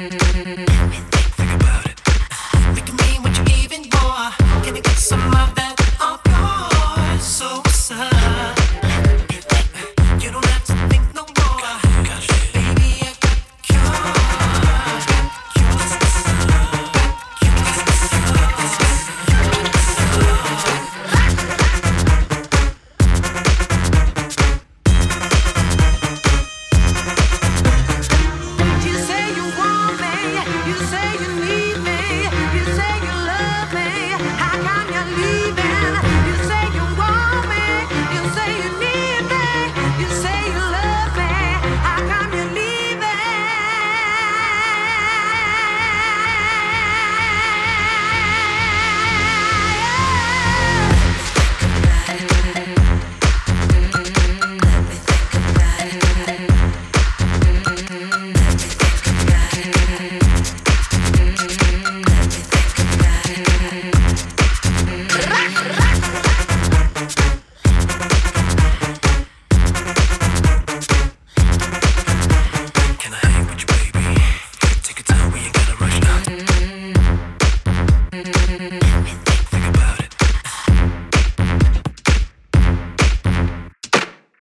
Everything, think about it. Make me, what you even more? Can I get some more?